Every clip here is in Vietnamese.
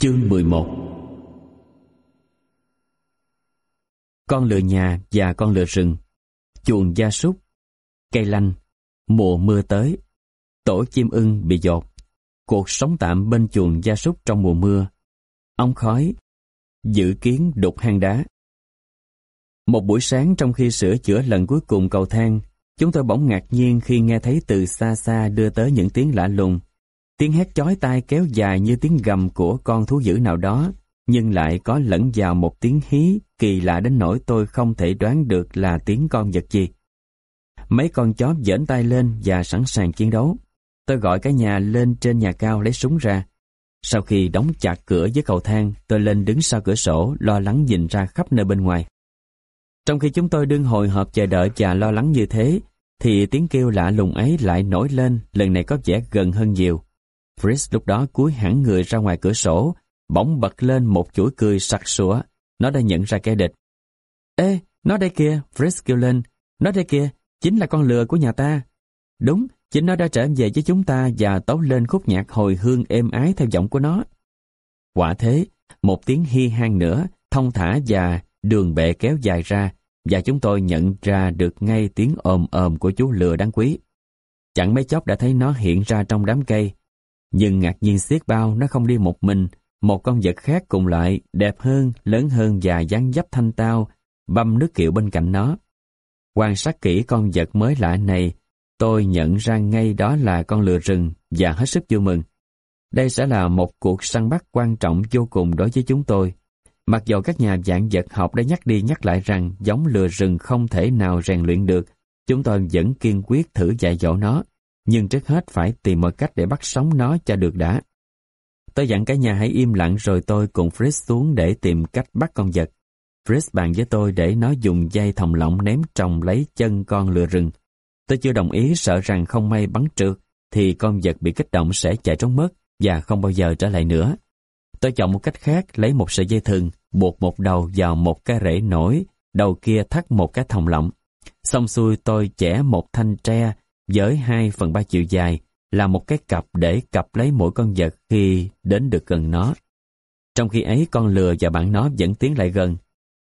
Chương 11 Con lừa nhà và con lừa rừng. Chuồng gia súc. Cây lanh. Mùa mưa tới. Tổ chim ưng bị dột. Cuộc sống tạm bên chuồng gia súc trong mùa mưa. Ong khói. Dự kiến đục hang đá. Một buổi sáng trong khi sửa chữa lần cuối cùng cầu thang, Chúng tôi bỗng ngạc nhiên khi nghe thấy từ xa xa đưa tới những tiếng lạ lùng. Tiếng hét chói tai kéo dài như tiếng gầm của con thú dữ nào đó, nhưng lại có lẫn vào một tiếng hí kỳ lạ đến nỗi tôi không thể đoán được là tiếng con vật gì. Mấy con chó dễn tay lên và sẵn sàng chiến đấu. Tôi gọi cả nhà lên trên nhà cao lấy súng ra. Sau khi đóng chặt cửa với cầu thang, tôi lên đứng sau cửa sổ, lo lắng nhìn ra khắp nơi bên ngoài. Trong khi chúng tôi đương hồi hộp chờ đợi và lo lắng như thế, thì tiếng kêu lạ lùng ấy lại nổi lên, lần này có vẻ gần hơn nhiều. Fritz lúc đó cúi hẳn người ra ngoài cửa sổ, bỗng bật lên một chuỗi cười sặc sủa. Nó đã nhận ra kẻ địch. Ê, nó đây kìa, Fritz kêu lên. Nó đây kìa, chính là con lừa của nhà ta. Đúng, chính nó đã trở về với chúng ta và tấu lên khúc nhạc hồi hương êm ái theo giọng của nó. Quả thế, một tiếng hi han nữa, thông thả và đường bệ kéo dài ra, và chúng tôi nhận ra được ngay tiếng ồm ồm của chú lừa đáng quý. Chẳng mấy chốc đã thấy nó hiện ra trong đám cây, nhưng ngạc nhiên xiết bao nó không đi một mình, một con vật khác cùng lại, đẹp hơn, lớn hơn và dáng dấp thanh tao, băm nước kiệu bên cạnh nó. Quan sát kỹ con vật mới lạ này, tôi nhận ra ngay đó là con lừa rừng và hết sức vui mừng. Đây sẽ là một cuộc săn bắt quan trọng vô cùng đối với chúng tôi. Mặc dù các nhà dạng vật học đã nhắc đi nhắc lại rằng giống lừa rừng không thể nào rèn luyện được, chúng tôi vẫn kiên quyết thử dạy dỗ nó nhưng trước hết phải tìm mọi cách để bắt sống nó cho được đã. Tôi dặn cả nhà hãy im lặng rồi tôi cùng Fritz xuống để tìm cách bắt con vật. Fritz bàn với tôi để nó dùng dây thòng lọng ném trồng lấy chân con lừa rừng. Tôi chưa đồng ý sợ rằng không may bắn trượt thì con vật bị kích động sẽ chạy trốn mất và không bao giờ trở lại nữa. Tôi chọn một cách khác lấy một sợi dây thừng, buộc một đầu vào một cái rễ nổi, đầu kia thắt một cái thòng lọng. Xong xuôi tôi chẻ một thanh tre với 2 phần 3 chiều dài là một cái cặp để cặp lấy mỗi con vật khi đến được gần nó. Trong khi ấy con lừa và bạn nó vẫn tiến lại gần.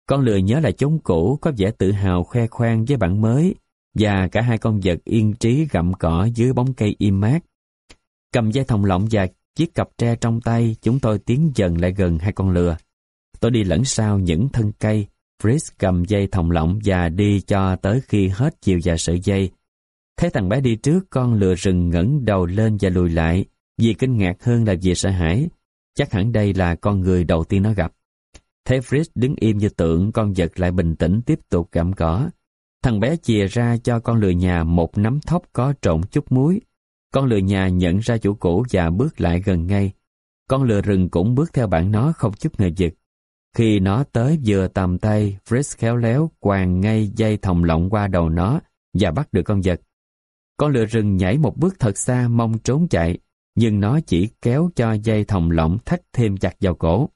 Con lừa nhớ lại chúng cũ có vẻ tự hào khoe khoang với bạn mới và cả hai con vật yên trí gặm cỏ dưới bóng cây im mát. Cầm dây thòng lọng và chiếc cặp tre trong tay chúng tôi tiến dần lại gần hai con lừa. Tôi đi lẫn sau những thân cây, Fritz cầm dây thòng lọng và đi cho tới khi hết chiều và sợi dây Thấy thằng bé đi trước, con lừa rừng ngẩng đầu lên và lùi lại, vì kinh ngạc hơn là vì sợ hãi. Chắc hẳn đây là con người đầu tiên nó gặp. Thấy Fritz đứng im như tượng, con vật lại bình tĩnh tiếp tục gặm cỏ. Thằng bé chìa ra cho con lừa nhà một nắm thóc có trộn chút muối. Con lừa nhà nhận ra chủ cũ và bước lại gần ngay. Con lừa rừng cũng bước theo bạn nó không chút ngờ vực. Khi nó tới vừa tầm tay, Fritz khéo léo quàng ngay dây thòng lọng qua đầu nó và bắt được con vật. Con lừa rừng nhảy một bước thật xa mong trốn chạy, nhưng nó chỉ kéo cho dây thòng lọng thắt thêm chặt vào cổ.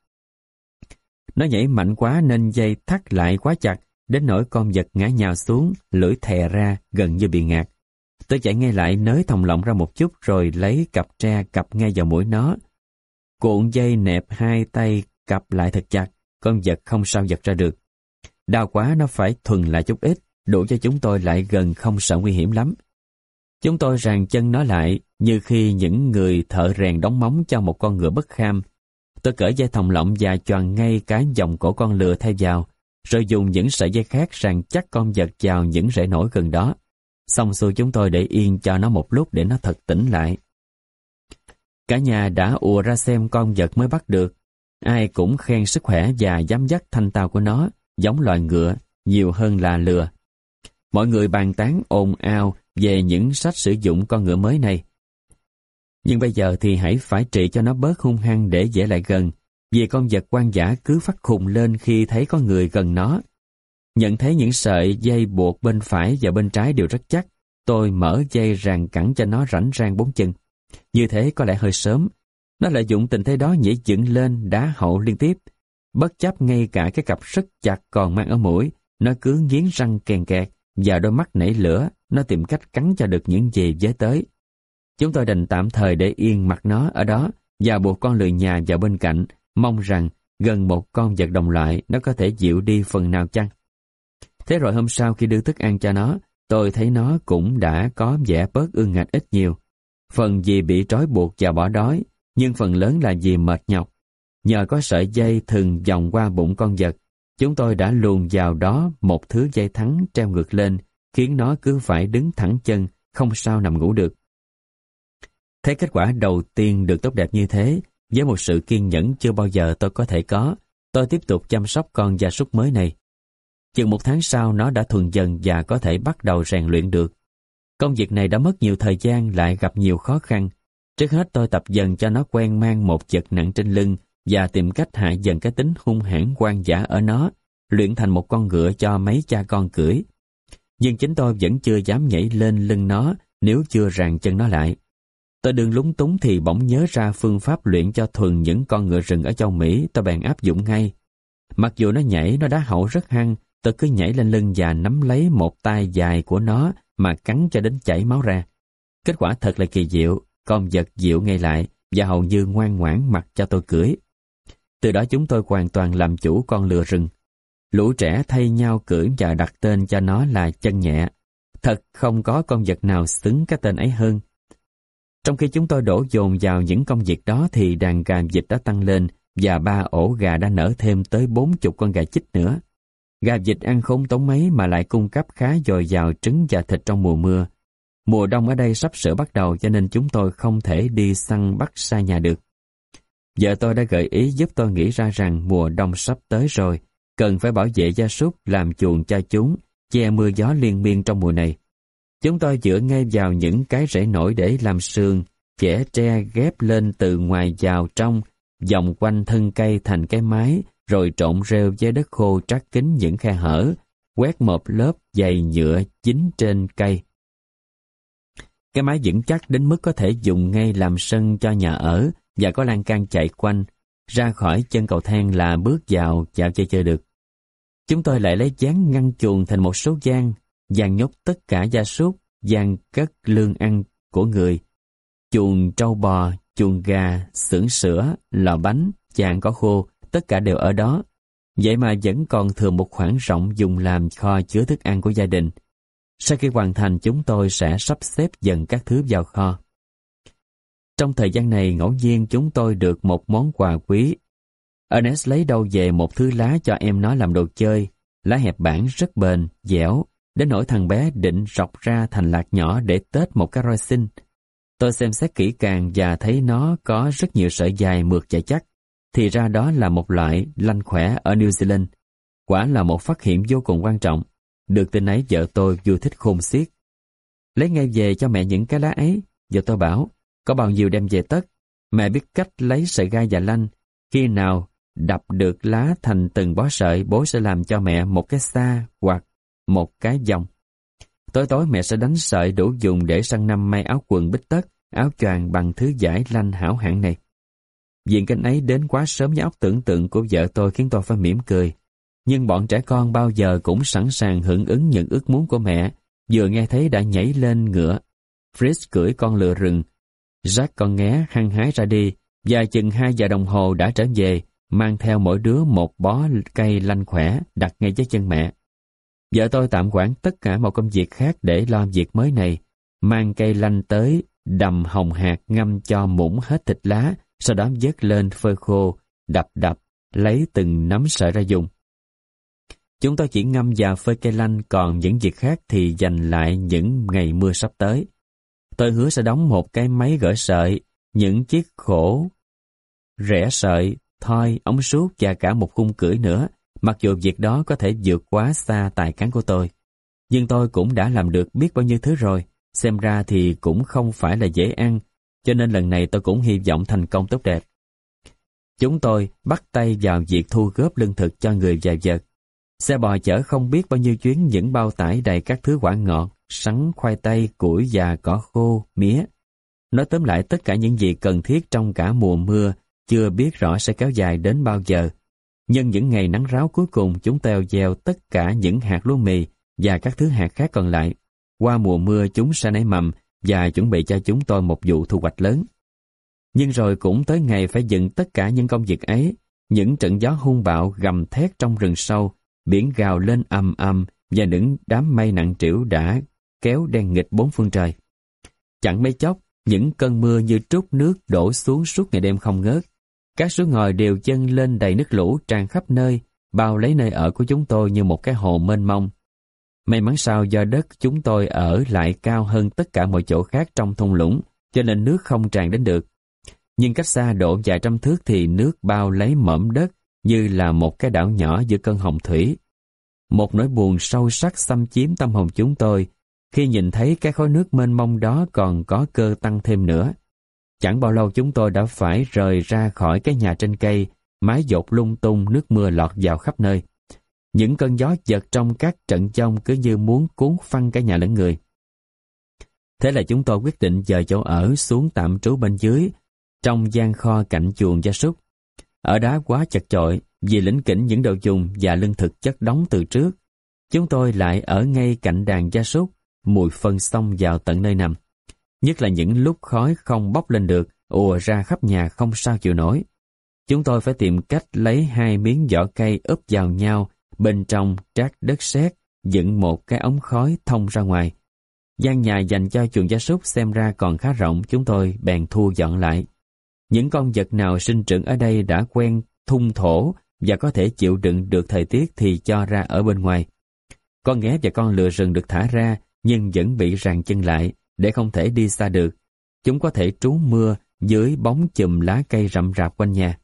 Nó nhảy mạnh quá nên dây thắt lại quá chặt, đến nỗi con vật ngã nhào xuống, lưỡi thè ra, gần như bị ngạt. Tôi chạy ngay lại nới thòng lọng ra một chút rồi lấy cặp tre cặp ngay vào mũi nó. Cuộn dây nẹp hai tay cặp lại thật chặt, con vật không sao giật ra được. Đau quá nó phải thuần lại chút ít, đủ cho chúng tôi lại gần không sợ nguy hiểm lắm. Chúng tôi ràng chân nó lại như khi những người thợ rèn đóng móng cho một con ngựa bất kham. Tôi cởi dây thòng lọng và choàng ngay cái dòng cổ con lừa thay vào, rồi dùng những sợi dây khác ràng chắc con vật vào những rễ nổi gần đó. Xong xuôi chúng tôi để yên cho nó một lúc để nó thật tỉnh lại. Cả nhà đã ùa ra xem con vật mới bắt được. Ai cũng khen sức khỏe và dám dắt thanh tao của nó, giống loài ngựa, nhiều hơn là lừa. Mọi người bàn tán ồn ào về những sách sử dụng con ngựa mới này. Nhưng bây giờ thì hãy phải trị cho nó bớt hung hăng để dễ lại gần, vì con vật quan giả cứ phát khùng lên khi thấy có người gần nó. Nhận thấy những sợi dây buộc bên phải và bên trái đều rất chắc, tôi mở dây ràng cẳng cho nó rảnh rang bốn chân. Như thế có lẽ hơi sớm. Nó lợi dụng tình thế đó nhảy dựng lên đá hậu liên tiếp. Bất chấp ngay cả cái cặp rất chặt còn mang ở mũi, nó cứ nghiến răng kèn kẹt và đôi mắt nảy lửa, nó tìm cách cắn cho được những gì với tới. Chúng tôi đành tạm thời để yên mặt nó ở đó và buộc con lười nhà vào bên cạnh, mong rằng gần một con vật đồng loại nó có thể dịu đi phần nào chăng. Thế rồi hôm sau khi đưa thức ăn cho nó, tôi thấy nó cũng đã có vẻ bớt ương ngạch ít nhiều. Phần vì bị trói buộc và bỏ đói, nhưng phần lớn là vì mệt nhọc. Nhờ có sợi dây thường vòng qua bụng con vật, chúng tôi đã luồn vào đó một thứ dây thắng treo ngược lên, khiến nó cứ phải đứng thẳng chân, không sao nằm ngủ được. Thấy kết quả đầu tiên được tốt đẹp như thế, với một sự kiên nhẫn chưa bao giờ tôi có thể có, tôi tiếp tục chăm sóc con gia súc mới này. Chừng một tháng sau nó đã thuần dần và có thể bắt đầu rèn luyện được. Công việc này đã mất nhiều thời gian lại gặp nhiều khó khăn. Trước hết tôi tập dần cho nó quen mang một vật nặng trên lưng và tìm cách hạ dần cái tính hung hãn quan giả ở nó, luyện thành một con ngựa cho mấy cha con cưỡi. Nhưng chính tôi vẫn chưa dám nhảy lên lưng nó nếu chưa ràng chân nó lại. Tôi đừng lúng túng thì bỗng nhớ ra phương pháp luyện cho thuần những con ngựa rừng ở châu Mỹ tôi bèn áp dụng ngay. Mặc dù nó nhảy, nó đá hậu rất hăng, tôi cứ nhảy lên lưng và nắm lấy một tay dài của nó mà cắn cho đến chảy máu ra. Kết quả thật là kỳ diệu, con vật dịu ngay lại và hầu như ngoan ngoãn mặc cho tôi cưỡi. Từ đó chúng tôi hoàn toàn làm chủ con lừa rừng. Lũ trẻ thay nhau cưỡi và đặt tên cho nó là chân nhẹ. Thật không có con vật nào xứng cái tên ấy hơn. Trong khi chúng tôi đổ dồn vào những công việc đó thì đàn gà vịt đã tăng lên và ba ổ gà đã nở thêm tới bốn chục con gà chích nữa. Gà vịt ăn không tốn mấy mà lại cung cấp khá dồi dào trứng và thịt trong mùa mưa. Mùa đông ở đây sắp sửa bắt đầu cho nên chúng tôi không thể đi săn bắt xa nhà được. Vợ tôi đã gợi ý giúp tôi nghĩ ra rằng mùa đông sắp tới rồi, cần phải bảo vệ gia súc làm chuồng cho chúng, che mưa gió liên miên trong mùa này. Chúng tôi dựa ngay vào những cái rễ nổi để làm sườn, chẻ tre ghép lên từ ngoài vào trong, vòng quanh thân cây thành cái mái, rồi trộn rêu với đất khô trát kín những khe hở, quét một lớp dày nhựa dính trên cây. Cái mái vững chắc đến mức có thể dùng ngay làm sân cho nhà ở và có lan can chạy quanh, ra khỏi chân cầu thang là bước vào dạo chơi chơi được. Chúng tôi lại lấy dán ngăn chuồng thành một số gian, dàn nhốt tất cả gia súc, dàn cất lương ăn của người. Chuồng trâu bò, chuồng gà, xưởng sữa, lò bánh, chàng có khô, tất cả đều ở đó. Vậy mà vẫn còn thừa một khoảng rộng dùng làm kho chứa thức ăn của gia đình. Sau khi hoàn thành chúng tôi sẽ sắp xếp dần các thứ vào kho. Trong thời gian này ngẫu nhiên chúng tôi được một món quà quý. Ernest lấy đâu về một thứ lá cho em nó làm đồ chơi, lá hẹp bản rất bền, dẻo, đến nỗi thằng bé định rọc ra thành lạc nhỏ để tết một cái roi xinh. Tôi xem xét kỹ càng và thấy nó có rất nhiều sợi dài mượt và chắc. Thì ra đó là một loại lanh khỏe ở New Zealand. Quả là một phát hiện vô cùng quan trọng. Được tin ấy vợ tôi vui thích khôn xiết. Lấy ngay về cho mẹ những cái lá ấy. Vợ tôi bảo, có bao nhiêu đem về tất. Mẹ biết cách lấy sợi gai và lanh. Khi nào đập được lá thành từng bó sợi, bố sẽ làm cho mẹ một cái xa hoặc một cái vòng. Tối tối mẹ sẽ đánh sợi đủ dùng để sang năm may áo quần bích tất, áo choàng bằng thứ giải lanh hảo hạng này. Diện cảnh ấy đến quá sớm với óc tưởng tượng của vợ tôi khiến tôi phải mỉm cười. Nhưng bọn trẻ con bao giờ cũng sẵn sàng hưởng ứng những ước muốn của mẹ, vừa nghe thấy đã nhảy lên ngựa. Fritz cưỡi con lừa rừng. Jack con nghé hăng hái ra đi, và chừng hai giờ đồng hồ đã trở về, mang theo mỗi đứa một bó cây lanh khỏe đặt ngay dưới chân mẹ. Vợ tôi tạm quản tất cả mọi công việc khác để lo việc mới này, mang cây lanh tới, đầm hồng hạt ngâm cho mũng hết thịt lá, sau đó vớt lên phơi khô, đập đập, lấy từng nắm sợi ra dùng. Chúng tôi chỉ ngâm và phơi cây lanh, còn những việc khác thì dành lại những ngày mưa sắp tới. Tôi hứa sẽ đóng một cái máy gỡ sợi, những chiếc khổ, rẻ sợi, thoi, ống suốt và cả một khung cưỡi nữa, mặc dù việc đó có thể vượt quá xa tài cán của tôi. Nhưng tôi cũng đã làm được biết bao nhiêu thứ rồi, xem ra thì cũng không phải là dễ ăn, cho nên lần này tôi cũng hy vọng thành công tốt đẹp. Chúng tôi bắt tay vào việc thu góp lương thực cho người và vật. Xe bò chở không biết bao nhiêu chuyến những bao tải đầy các thứ quả ngọt, sắn, khoai tây, củi và cỏ khô, mía. Nói tóm lại tất cả những gì cần thiết trong cả mùa mưa, chưa biết rõ sẽ kéo dài đến bao giờ. Nhưng những ngày nắng ráo cuối cùng chúng teo gieo tất cả những hạt lúa mì và các thứ hạt khác còn lại. Qua mùa mưa chúng sẽ nảy mầm và chuẩn bị cho chúng tôi một vụ thu hoạch lớn. Nhưng rồi cũng tới ngày phải dựng tất cả những công việc ấy, những trận gió hung bạo gầm thét trong rừng sâu, biển gào lên ầm ầm và những đám mây nặng trĩu đã kéo đen nghịch bốn phương trời. Chẳng mấy chốc, những cơn mưa như trút nước đổ xuống suốt ngày đêm không ngớt. Các suối ngòi đều dâng lên đầy nước lũ tràn khắp nơi, bao lấy nơi ở của chúng tôi như một cái hồ mênh mông. May mắn sao do đất chúng tôi ở lại cao hơn tất cả mọi chỗ khác trong thung lũng, cho nên nước không tràn đến được. Nhưng cách xa độ vài trăm thước thì nước bao lấy mỏm đất như là một cái đảo nhỏ giữa cơn hồng thủy. Một nỗi buồn sâu sắc xâm chiếm tâm hồn chúng tôi khi nhìn thấy cái khối nước mênh mông đó còn có cơ tăng thêm nữa. Chẳng bao lâu chúng tôi đã phải rời ra khỏi cái nhà trên cây, mái dột lung tung nước mưa lọt vào khắp nơi. Những cơn gió giật trong các trận trong cứ như muốn cuốn phăng cả nhà lẫn người. Thế là chúng tôi quyết định dời chỗ ở xuống tạm trú bên dưới, trong gian kho cạnh chuồng gia súc. Ở đó quá chật chội vì lĩnh kỉnh những đồ dùng và lương thực chất đóng từ trước. Chúng tôi lại ở ngay cạnh đàn gia súc, mùi phân xông vào tận nơi nằm. Nhất là những lúc khói không bốc lên được, ùa ra khắp nhà không sao chịu nổi. Chúng tôi phải tìm cách lấy hai miếng vỏ cây úp vào nhau, bên trong trát đất sét, dựng một cái ống khói thông ra ngoài. gian nhà dành cho chuồng gia súc xem ra còn khá rộng, chúng tôi bèn thu dọn lại. Những con vật nào sinh trưởng ở đây đã quen thung thổ và có thể chịu đựng được thời tiết thì cho ra ở bên ngoài. Con nghé và con lừa rừng được thả ra nhưng vẫn bị ràng chân lại để không thể đi xa được. Chúng có thể trú mưa dưới bóng chùm lá cây rậm rạp quanh nhà.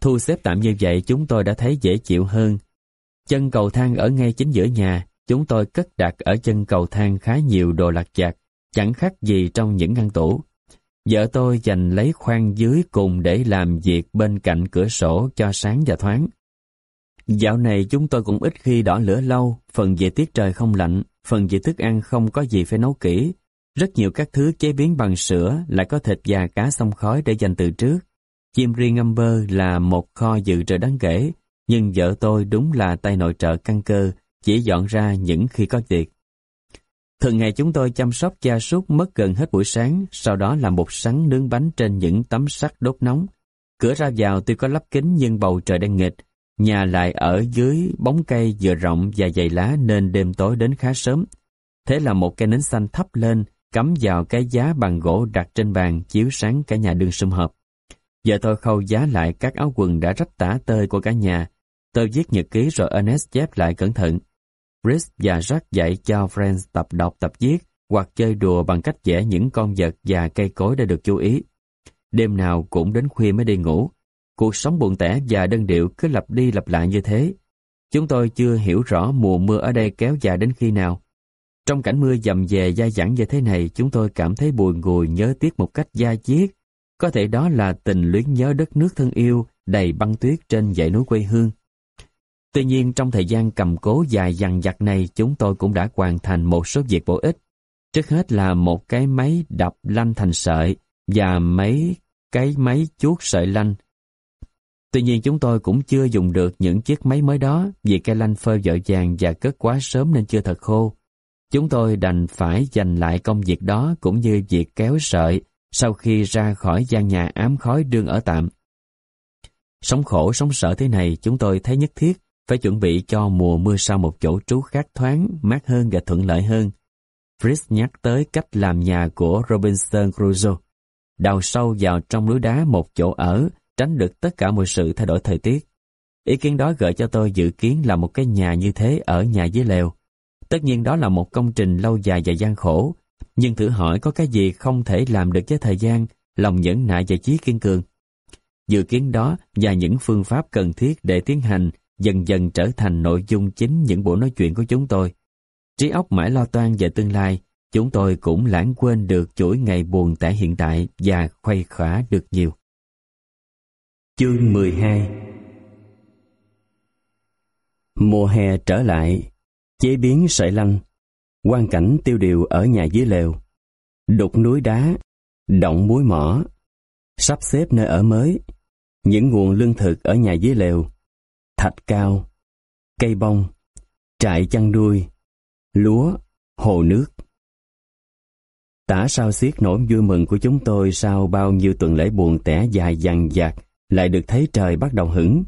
Thu xếp tạm như vậy chúng tôi đã thấy dễ chịu hơn. Chân cầu thang ở ngay chính giữa nhà, chúng tôi cất đặt ở chân cầu thang khá nhiều đồ lặt vặt, chẳng khác gì trong những ngăn tủ. Vợ tôi dành lấy khoang dưới cùng để làm việc bên cạnh cửa sổ cho sáng và thoáng. Dạo này chúng tôi cũng ít khi đỏ lửa lâu, phần về tiết trời không lạnh, phần về thức ăn không có gì phải nấu kỹ. Rất nhiều các thứ chế biến bằng sữa lại có thịt và cá xông khói để dành từ trước. Chim riêng ngâm bơ là một kho dự trữ đáng kể, nhưng vợ tôi đúng là tay nội trợ căn cơ, chỉ dọn ra những khi có việc. Thường ngày chúng tôi chăm sóc gia súc mất gần hết buổi sáng, sau đó làm một sắn nướng bánh trên những tấm sắt đốt nóng. Cửa ra vào tuy có lắp kính nhưng bầu trời đang nghịch, nhà lại ở dưới bóng cây vừa rộng và dày lá nên đêm tối đến khá sớm. Thế là một cây nến xanh thắp lên, cắm vào cái giá bằng gỗ đặt trên bàn chiếu sáng cả nhà đường sum họp. Giờ tôi khâu giá lại các áo quần đã rách tả tơi của cả nhà. Tôi viết nhật ký rồi Ernest chép lại cẩn thận. Chris và Jack dạy cho Friends tập đọc tập viết hoặc chơi đùa bằng cách vẽ những con vật và cây cối đã được chú ý. Đêm nào cũng đến khuya mới đi ngủ. Cuộc sống buồn tẻ và đơn điệu cứ lặp đi lặp lại như thế. Chúng tôi chưa hiểu rõ mùa mưa ở đây kéo dài đến khi nào. Trong cảnh mưa dầm về dai dẳng như thế này, chúng tôi cảm thấy buồn ngùi nhớ tiếc một cách da diết. Có thể đó là tình luyến nhớ đất nước thân yêu, đầy băng tuyết trên dãy núi quê hương. Tuy nhiên trong thời gian cầm cố dài dằng dặc này chúng tôi cũng đã hoàn thành một số việc bổ ích. Trước hết là một cái máy đập lanh thành sợi và mấy cái máy chuốt sợi lanh. Tuy nhiên chúng tôi cũng chưa dùng được những chiếc máy mới đó vì cây lanh phơi vợ vàng và cất quá sớm nên chưa thật khô. Chúng tôi đành phải dành lại công việc đó cũng như việc kéo sợi sau khi ra khỏi gian nhà ám khói đương ở tạm. Sống khổ sống sợ thế này chúng tôi thấy nhất thiết phải chuẩn bị cho mùa mưa sau một chỗ trú khác thoáng, mát hơn và thuận lợi hơn. Fritz nhắc tới cách làm nhà của Robinson Crusoe. Đào sâu vào trong núi đá một chỗ ở, tránh được tất cả mọi sự thay đổi thời tiết. Ý kiến đó gợi cho tôi dự kiến là một cái nhà như thế ở nhà dưới lều. Tất nhiên đó là một công trình lâu dài và gian khổ, nhưng thử hỏi có cái gì không thể làm được với thời gian, lòng nhẫn nại và chí kiên cường. Dự kiến đó và những phương pháp cần thiết để tiến hành dần dần trở thành nội dung chính những buổi nói chuyện của chúng tôi. Trí óc mãi lo toan về tương lai, chúng tôi cũng lãng quên được chuỗi ngày buồn tẻ hiện tại và khuây khỏa được nhiều. Chương 12 Mùa hè trở lại, chế biến sợi lanh, quan cảnh tiêu điều ở nhà dưới lều, đục núi đá, động muối mỏ, sắp xếp nơi ở mới, những nguồn lương thực ở nhà dưới lều, thạch cao, cây bông, trại chăn đuôi, lúa, hồ nước. Tả sao xiết nỗi vui mừng của chúng tôi sau bao nhiêu tuần lễ buồn tẻ dài dằng dạc lại được thấy trời bắt đầu hửng.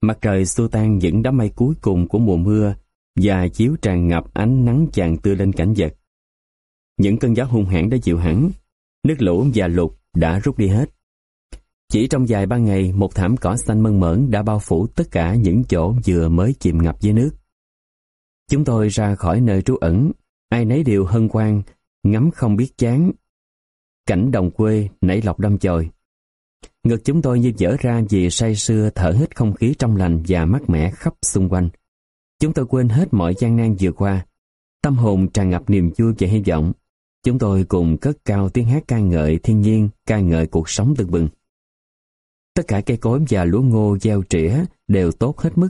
Mặt trời xua tan những đám mây cuối cùng của mùa mưa và chiếu tràn ngập ánh nắng chàng tươi lên cảnh vật. Những cơn gió hung hãn đã chịu hẳn, nước lũ và lụt đã rút đi hết. Chỉ trong vài ba ngày, một thảm cỏ xanh mơn mởn đã bao phủ tất cả những chỗ vừa mới chìm ngập dưới nước. Chúng tôi ra khỏi nơi trú ẩn, ai nấy đều hân hoan, ngắm không biết chán. Cảnh đồng quê nảy lọc đâm chồi. Ngực chúng tôi như dở ra vì say sưa thở hít không khí trong lành và mát mẻ khắp xung quanh. Chúng tôi quên hết mọi gian nan vừa qua. Tâm hồn tràn ngập niềm vui và hy vọng. Chúng tôi cùng cất cao tiếng hát ca ngợi thiên nhiên, ca ngợi cuộc sống tưng bừng. Tất cả cây cối và lúa ngô gieo trĩa đều tốt hết mức.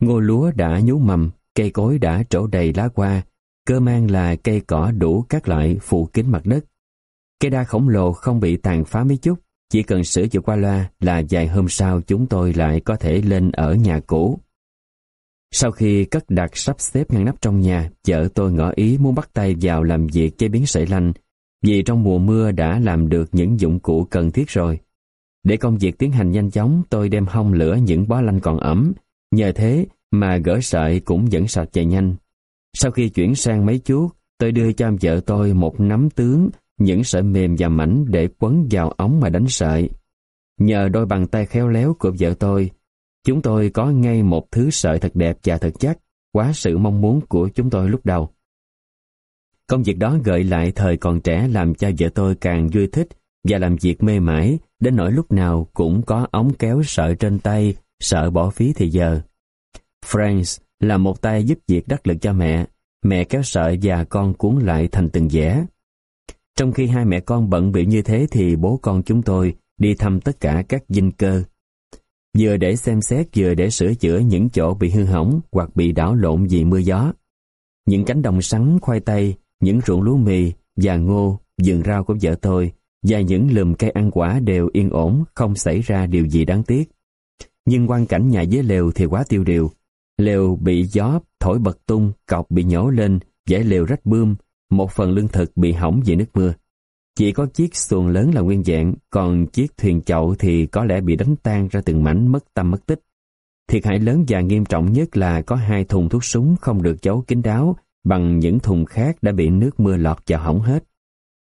Ngô lúa đã nhú mầm, cây cối đã trổ đầy lá qua, cơ mang là cây cỏ đủ các loại phủ kín mặt đất. Cây đa khổng lồ không bị tàn phá mấy chút, chỉ cần sửa chữa qua loa là vài hôm sau chúng tôi lại có thể lên ở nhà cũ. Sau khi cất đặt sắp xếp ngăn nắp trong nhà, vợ tôi ngỏ ý muốn bắt tay vào làm việc chế biến sợi lanh, vì trong mùa mưa đã làm được những dụng cụ cần thiết rồi. Để công việc tiến hành nhanh chóng, tôi đem hong lửa những bó lanh còn ẩm, nhờ thế mà gỡ sợi cũng vẫn sạch chạy nhanh. Sau khi chuyển sang máy chuốt, tôi đưa cho vợ tôi một nắm tướng, những sợi mềm và mảnh để quấn vào ống mà đánh sợi. Nhờ đôi bàn tay khéo léo của vợ tôi, chúng tôi có ngay một thứ sợi thật đẹp và thật chắc, quá sự mong muốn của chúng tôi lúc đầu. Công việc đó gợi lại thời còn trẻ làm cho vợ tôi càng vui thích và làm việc mê mải, đến nỗi lúc nào cũng có ống kéo sợi trên tay, sợ bỏ phí thì giờ. Franz là một tay giúp việc đắc lực cho mẹ, mẹ kéo sợi và con cuốn lại thành từng vẽ. Trong khi hai mẹ con bận bị như thế thì bố con chúng tôi đi thăm tất cả các dinh cơ. Vừa để xem xét vừa để sửa chữa những chỗ bị hư hỏng hoặc bị đảo lộn vì mưa gió. Những cánh đồng sắn, khoai tây, những ruộng lúa mì, và ngô, vườn rau của vợ tôi và những lùm cây ăn quả đều yên ổn, không xảy ra điều gì đáng tiếc. Nhưng quan cảnh nhà dưới lều thì quá tiêu điều. Lều bị gió thổi bật tung, cọc bị nhổ lên, giải lều rách bươm, một phần lương thực bị hỏng vì nước mưa. Chỉ có chiếc xuồng lớn là nguyên dạng, còn chiếc thuyền chậu thì có lẽ bị đánh tan ra từng mảnh mất tâm mất tích. Thiệt hại lớn và nghiêm trọng nhất là có hai thùng thuốc súng không được giấu kín đáo bằng những thùng khác đã bị nước mưa lọt vào hỏng hết.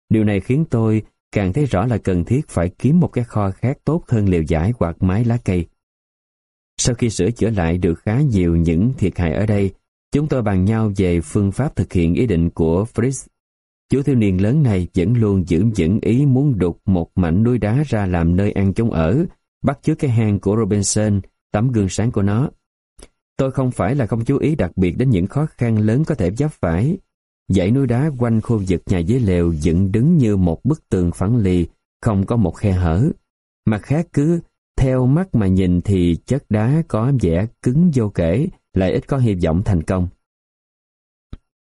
Điều này khiến tôi càng thấy rõ là cần thiết phải kiếm một cái kho khác tốt hơn liều giải hoặc mái lá cây. Sau khi sửa chữa lại được khá nhiều những thiệt hại ở đây, chúng tôi bàn nhau về phương pháp thực hiện ý định của Fritz. Chú thiếu niên lớn này vẫn luôn giữ vững ý muốn đục một mảnh núi đá ra làm nơi ăn chống ở, bắt chước cái hang của Robinson, tấm gương sáng của nó. Tôi không phải là không chú ý đặc biệt đến những khó khăn lớn có thể giáp phải, Dãy núi đá quanh khu vực nhà dưới lều dựng đứng như một bức tường phẳng lì, không có một khe hở. Mặt khác cứ theo mắt mà nhìn thì chất đá có vẻ cứng vô kể, lại ít có hy vọng thành công.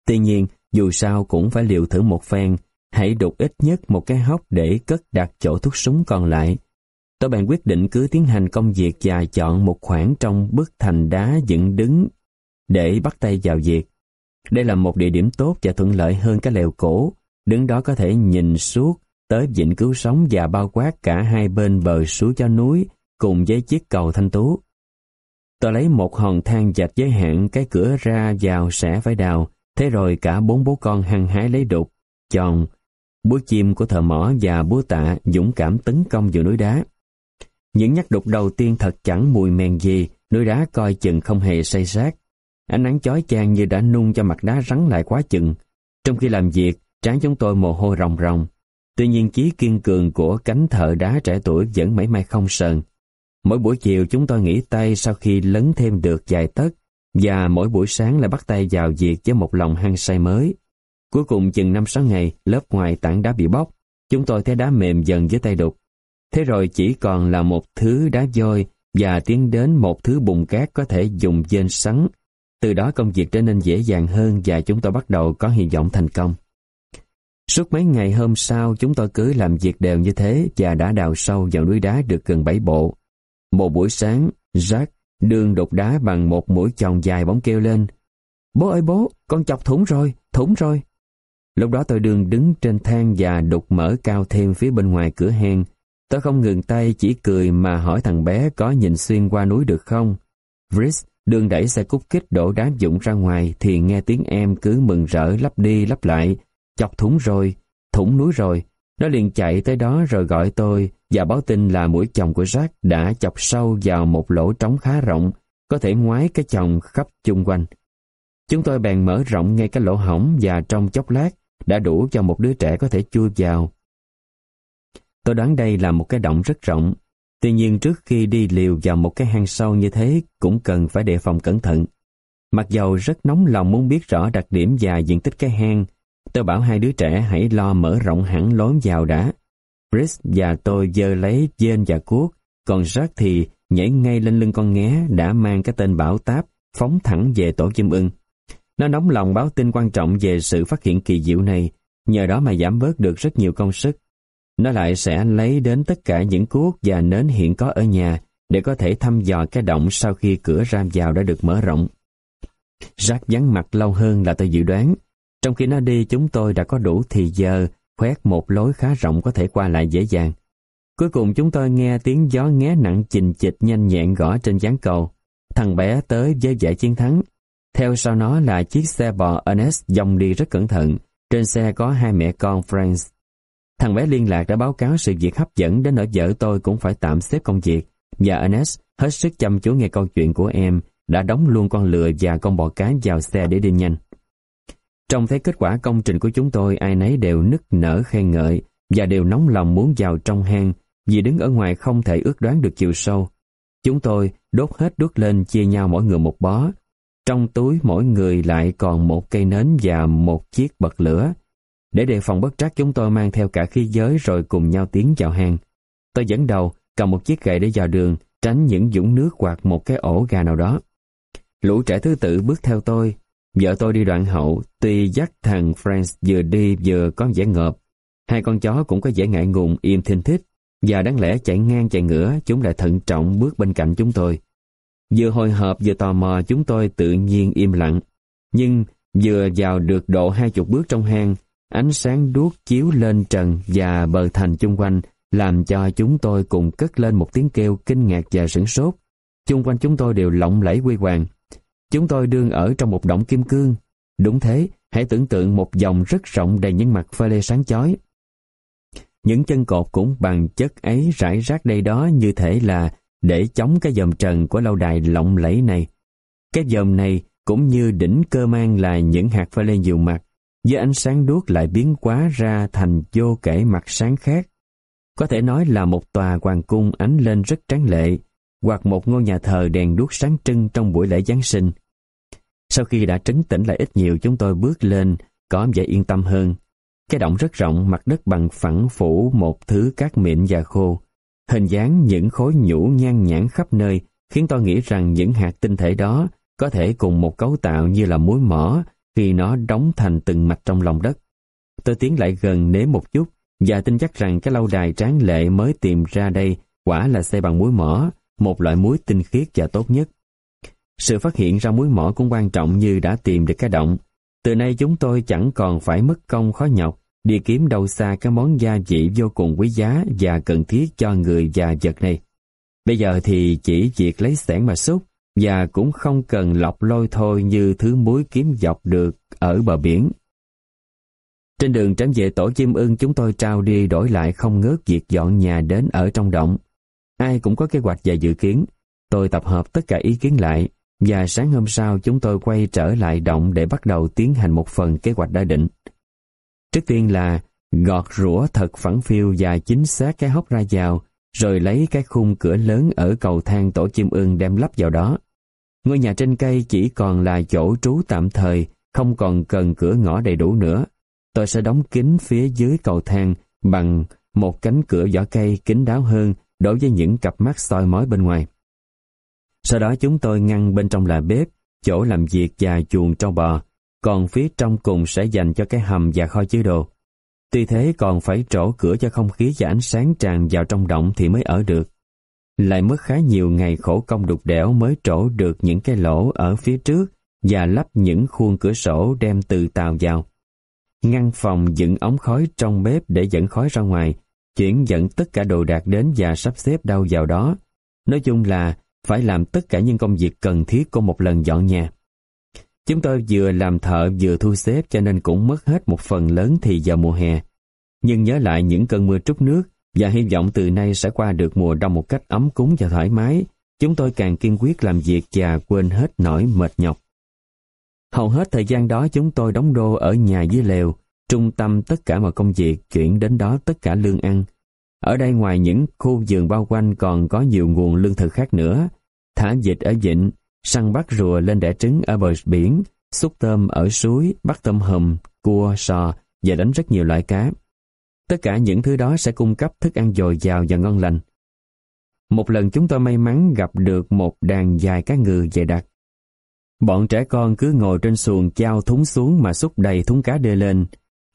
Tuy nhiên, dù sao cũng phải liều thử một phen, hãy đục ít nhất một cái hốc để cất đặt chỗ thuốc súng còn lại. Tôi bạn quyết định cứ tiến hành công việc và chọn một khoảng trong bức thành đá dựng đứng để bắt tay vào việc. Đây là một địa điểm tốt và thuận lợi hơn cái lều cổ, đứng đó có thể nhìn suốt tới vịnh cứu sống và bao quát cả hai bên bờ suối cho núi cùng với chiếc cầu thanh tú. Tôi lấy một hòn thang dạch giới hạn cái cửa ra vào sẽ phải đào, thế rồi cả bốn bố con hăng hái lấy đục, tròn, búa chim của thợ mỏ và búa tạ dũng cảm tấn công vào núi đá. Những nhát đục đầu tiên thật chẳng mùi mèn gì, núi đá coi chừng không hề say sát. Ánh nắng chói chang như đã nung cho mặt đá rắn lại quá chừng. Trong khi làm việc, trán chúng tôi mồ hôi ròng ròng. Tuy nhiên chí kiên cường của cánh thợ đá trẻ tuổi vẫn mảy may không sờn. Mỗi buổi chiều chúng tôi nghỉ tay sau khi lấn thêm được vài tấc và mỗi buổi sáng lại bắt tay vào việc với một lòng hăng say mới. Cuối cùng chừng năm sáu ngày, lớp ngoài tảng đá bị bóc, chúng tôi thấy đá mềm dần với tay đục. Thế rồi chỉ còn là một thứ đá vôi và tiến đến một thứ bùn cát có thể dùng dên sắn từ đó công việc trở nên dễ dàng hơn và chúng tôi bắt đầu có hy vọng thành công. Suốt mấy ngày hôm sau chúng tôi cứ làm việc đều như thế và đã đào sâu vào núi đá được gần 7 bộ. Một buổi sáng, Jack đường đục đá bằng một mũi tròn dài bóng kêu lên. Bố ơi bố, con chọc thủng rồi, thủng rồi. Lúc đó tôi đường đứng trên thang và đục mở cao thêm phía bên ngoài cửa hang. Tôi không ngừng tay chỉ cười mà hỏi thằng bé có nhìn xuyên qua núi được không. Vris đường đẩy xe cút kích đổ đá dụng ra ngoài thì nghe tiếng em cứ mừng rỡ lắp đi lắp lại. Chọc thủng rồi, thủng núi rồi. Nó liền chạy tới đó rồi gọi tôi và báo tin là mũi chồng của Jack đã chọc sâu vào một lỗ trống khá rộng, có thể ngoái cái chồng khắp chung quanh. Chúng tôi bèn mở rộng ngay cái lỗ hỏng và trong chốc lát đã đủ cho một đứa trẻ có thể chui vào. Tôi đoán đây là một cái động rất rộng. Tuy nhiên trước khi đi liều vào một cái hang sâu như thế cũng cần phải đề phòng cẩn thận. Mặc dầu rất nóng lòng muốn biết rõ đặc điểm và diện tích cái hang, tôi bảo hai đứa trẻ hãy lo mở rộng hẳn lối vào đã. Chris và tôi dơ lấy dên và cuốc, còn Jack thì nhảy ngay lên lưng con nghé đã mang cái tên bảo táp phóng thẳng về tổ chim ưng. Nó nóng lòng báo tin quan trọng về sự phát hiện kỳ diệu này, nhờ đó mà giảm bớt được rất nhiều công sức. Nó lại sẽ lấy đến tất cả những cuốc và nến hiện có ở nhà để có thể thăm dò cái động sau khi cửa ra vào đã được mở rộng. Jack vắng mặt lâu hơn là tôi dự đoán. Trong khi nó đi chúng tôi đã có đủ thì giờ khoét một lối khá rộng có thể qua lại dễ dàng. Cuối cùng chúng tôi nghe tiếng gió nghé nặng chình chịch nhanh nhẹn gõ trên gián cầu. Thằng bé tới với vẻ chiến thắng. Theo sau nó là chiếc xe bò Ernest dòng đi rất cẩn thận. Trên xe có hai mẹ con Franz. Thằng bé liên lạc đã báo cáo sự việc hấp dẫn đến nỗi vợ tôi cũng phải tạm xếp công việc. Và Ernest hết sức chăm chú nghe câu chuyện của em, đã đóng luôn con lừa và con bò cái vào xe để đi nhanh. Trong thấy kết quả công trình của chúng tôi, ai nấy đều nức nở khen ngợi và đều nóng lòng muốn vào trong hang vì đứng ở ngoài không thể ước đoán được chiều sâu. Chúng tôi đốt hết đuốc lên chia nhau mỗi người một bó. Trong túi mỗi người lại còn một cây nến và một chiếc bật lửa. Để đề phòng bất trắc chúng tôi mang theo cả khí giới rồi cùng nhau tiến vào hang. Tôi dẫn đầu, cầm một chiếc gậy để vào đường, tránh những dũng nước hoặc một cái ổ gà nào đó. Lũ trẻ thứ tự bước theo tôi. Vợ tôi đi đoạn hậu, tuy dắt thằng Franz vừa đi vừa có vẻ ngợp. Hai con chó cũng có vẻ ngại ngùng, im thinh thích. Và đáng lẽ chạy ngang chạy ngửa, chúng lại thận trọng bước bên cạnh chúng tôi. Vừa hồi hộp vừa tò mò chúng tôi tự nhiên im lặng. Nhưng vừa vào được độ hai chục bước trong hang, ánh sáng đuốc chiếu lên trần và bờ thành chung quanh làm cho chúng tôi cùng cất lên một tiếng kêu kinh ngạc và sửng sốt. Chung quanh chúng tôi đều lộng lẫy quy hoàng. Chúng tôi đương ở trong một động kim cương. Đúng thế, hãy tưởng tượng một dòng rất rộng đầy những mặt pha lê sáng chói. Những chân cột cũng bằng chất ấy rải rác đây đó như thể là để chống cái dòm trần của lâu đài lộng lẫy này. Cái dòm này cũng như đỉnh cơ mang là những hạt pha lê nhiều mặt, với ánh sáng đuốc lại biến quá ra thành vô kể mặt sáng khác. Có thể nói là một tòa hoàng cung ánh lên rất tráng lệ, hoặc một ngôi nhà thờ đèn đuốc sáng trưng trong buổi lễ Giáng sinh. Sau khi đã trấn tĩnh lại ít nhiều chúng tôi bước lên, có vẻ yên tâm hơn. Cái động rất rộng, mặt đất bằng phẳng phủ một thứ cát mịn và khô. Hình dáng những khối nhũ nhan nhãn khắp nơi khiến tôi nghĩ rằng những hạt tinh thể đó có thể cùng một cấu tạo như là muối mỏ khi nó đóng thành từng mạch trong lòng đất. Tôi tiến lại gần nếm một chút và tin chắc rằng cái lâu đài tráng lệ mới tìm ra đây quả là xây bằng muối mỏ, một loại muối tinh khiết và tốt nhất. Sự phát hiện ra muối mỏ cũng quan trọng như đã tìm được cái động. Từ nay chúng tôi chẳng còn phải mất công khó nhọc, đi kiếm đâu xa cái món gia vị vô cùng quý giá và cần thiết cho người và vật này. Bây giờ thì chỉ việc lấy sẻn mà xúc và cũng không cần lọc lôi thôi như thứ muối kiếm dọc được ở bờ biển. Trên đường tránh về tổ chim ưng, chúng tôi trao đi đổi lại không ngớt việc dọn nhà đến ở trong động. Ai cũng có kế hoạch và dự kiến. Tôi tập hợp tất cả ý kiến lại và sáng hôm sau chúng tôi quay trở lại động để bắt đầu tiến hành một phần kế hoạch đã định. Trước tiên là gọt rũa thật phẳng phiêu và chính xác cái hốc ra vào, rồi lấy cái khung cửa lớn ở cầu thang tổ chim ưng đem lắp vào đó. Ngôi nhà trên cây chỉ còn là chỗ trú tạm thời, không còn cần cửa ngõ đầy đủ nữa. Tôi sẽ đóng kín phía dưới cầu thang bằng một cánh cửa vỏ cây kín đáo hơn đối với những cặp mắt soi mói bên ngoài. Sau đó chúng tôi ngăn bên trong là bếp, chỗ làm việc và chuồng trong bò, còn phía trong cùng sẽ dành cho cái hầm và kho chứa đồ. Tuy thế còn phải trổ cửa cho không khí và ánh sáng tràn vào trong động thì mới ở được. Lại mất khá nhiều ngày khổ công đục đẽo mới trổ được những cái lỗ ở phía trước và lắp những khuôn cửa sổ đem từ tàu vào. ngăn phòng dựng ống khói trong bếp để dẫn khói ra ngoài, chuyển dẫn tất cả đồ đạc đến và sắp xếp đâu vào đó. Nói chung là phải làm tất cả những công việc cần thiết của một lần dọn nhà. Chúng tôi vừa làm thợ vừa thu xếp cho nên cũng mất hết một phần lớn thì giờ mùa hè. Nhưng nhớ lại những cơn mưa trút nước và hy vọng từ nay sẽ qua được mùa đông một cách ấm cúng và thoải mái, chúng tôi càng kiên quyết làm việc và quên hết nỗi mệt nhọc. Hầu hết thời gian đó chúng tôi đóng đô ở nhà dưới lều, trung tâm tất cả mọi công việc, chuyển đến đó tất cả lương ăn. Ở đây ngoài những khu vườn bao quanh còn có nhiều nguồn lương thực khác nữa. Thả dịch ở vịnh, săn bắt rùa lên đẻ trứng ở bờ biển, xúc tôm ở suối, bắt tôm hùm, cua, sò và đánh rất nhiều loại cá. Tất cả những thứ đó sẽ cung cấp thức ăn dồi dào và ngon lành. Một lần chúng tôi may mắn gặp được một đàn dài cá ngừ dày đặc. Bọn trẻ con cứ ngồi trên xuồng trao thúng xuống mà xúc đầy thúng cá đê lên,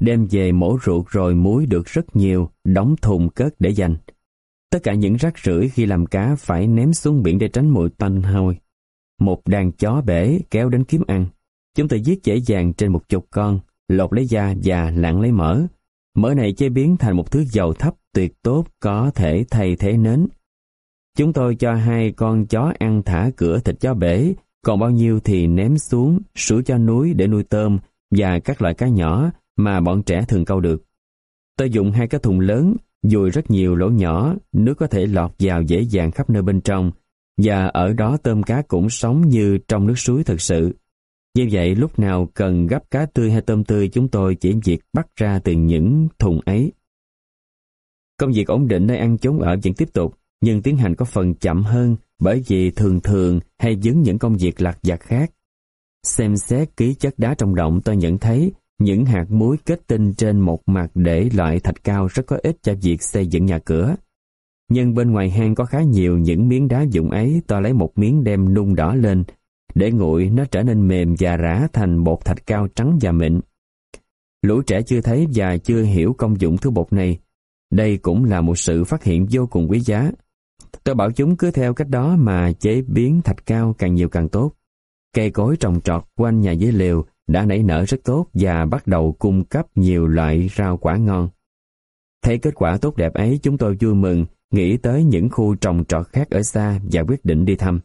đem về mổ ruột rồi muối được rất nhiều, đóng thùng cất để dành. Tất cả những rác rưởi khi làm cá phải ném xuống biển để tránh mùi tanh hôi. Một đàn chó bể kéo đến kiếm ăn. Chúng tôi giết dễ dàng trên một chục con, lột lấy da và lặn lấy mỡ. Mỡ này chế biến thành một thứ dầu thấp tuyệt tốt có thể thay thế nến. Chúng tôi cho hai con chó ăn thả cửa thịt chó bể, còn bao nhiêu thì ném xuống, sủi cho núi để nuôi tôm và các loại cá nhỏ mà bọn trẻ thường câu được. Tôi dùng hai cái thùng lớn, dùi rất nhiều lỗ nhỏ, nước có thể lọt vào dễ dàng khắp nơi bên trong, và ở đó tôm cá cũng sống như trong nước suối thực sự. Như vậy lúc nào cần gấp cá tươi hay tôm tươi chúng tôi chỉ việc bắt ra từ những thùng ấy. Công việc ổn định nơi ăn chốn ở vẫn tiếp tục, nhưng tiến hành có phần chậm hơn bởi vì thường thường hay dứng những công việc lặt vặt khác. Xem xét ký chất đá trong động tôi nhận thấy những hạt muối kết tinh trên một mặt để loại thạch cao rất có ích cho việc xây dựng nhà cửa. Nhưng bên ngoài hang có khá nhiều những miếng đá dụng ấy tôi lấy một miếng đem nung đỏ lên, để nguội nó trở nên mềm và rã thành bột thạch cao trắng và mịn. Lũ trẻ chưa thấy và chưa hiểu công dụng thứ bột này. Đây cũng là một sự phát hiện vô cùng quý giá. Tôi bảo chúng cứ theo cách đó mà chế biến thạch cao càng nhiều càng tốt. Cây cối trồng trọt quanh nhà dưới lều đã nảy nở rất tốt và bắt đầu cung cấp nhiều loại rau quả ngon. Thấy kết quả tốt đẹp ấy chúng tôi vui mừng, nghĩ tới những khu trồng trọt khác ở xa và quyết định đi thăm.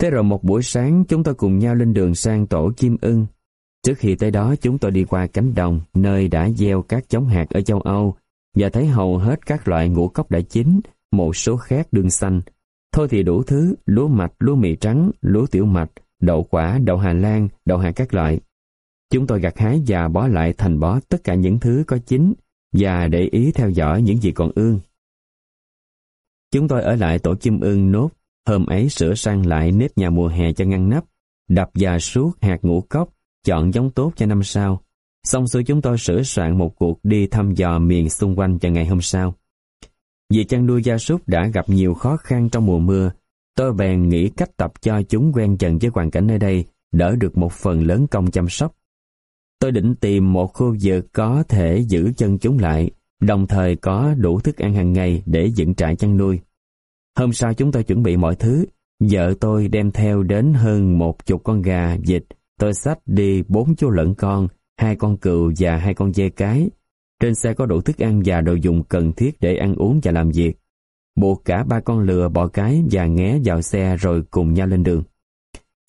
Thế rồi một buổi sáng chúng tôi cùng nhau lên đường sang tổ chim ưng. Trước khi tới đó chúng tôi đi qua cánh đồng nơi đã gieo các giống hạt ở châu Âu và thấy hầu hết các loại ngũ cốc đã chín, một số khác đương xanh. Thôi thì đủ thứ, lúa mạch, lúa mì trắng, lúa tiểu mạch, đậu quả, đậu Hà Lan, đậu hạt các loại. Chúng tôi gặt hái và bó lại thành bó tất cả những thứ có chín và để ý theo dõi những gì còn ương. Chúng tôi ở lại tổ chim ương nốt, hôm ấy sửa sang lại nếp nhà mùa hè cho ngăn nắp, đập và suốt hạt ngũ cốc, chọn giống tốt cho năm sau. Xong xuôi chúng tôi sửa soạn một cuộc đi thăm dò miền xung quanh cho ngày hôm sau. Vì chăn nuôi gia súc đã gặp nhiều khó khăn trong mùa mưa, tôi bèn nghĩ cách tập cho chúng quen dần với hoàn cảnh nơi đây, đỡ được một phần lớn công chăm sóc. Tôi định tìm một khu vực có thể giữ chân chúng lại, đồng thời có đủ thức ăn hàng ngày để dựng trại chăn nuôi. Hôm sau chúng tôi chuẩn bị mọi thứ, vợ tôi đem theo đến hơn một chục con gà, vịt, tôi xách đi bốn chú lợn con, hai con cừu và hai con dê cái. Trên xe có đủ thức ăn và đồ dùng cần thiết để ăn uống và làm việc. Buộc cả ba con lừa bò cái và nghé vào xe rồi cùng nhau lên đường.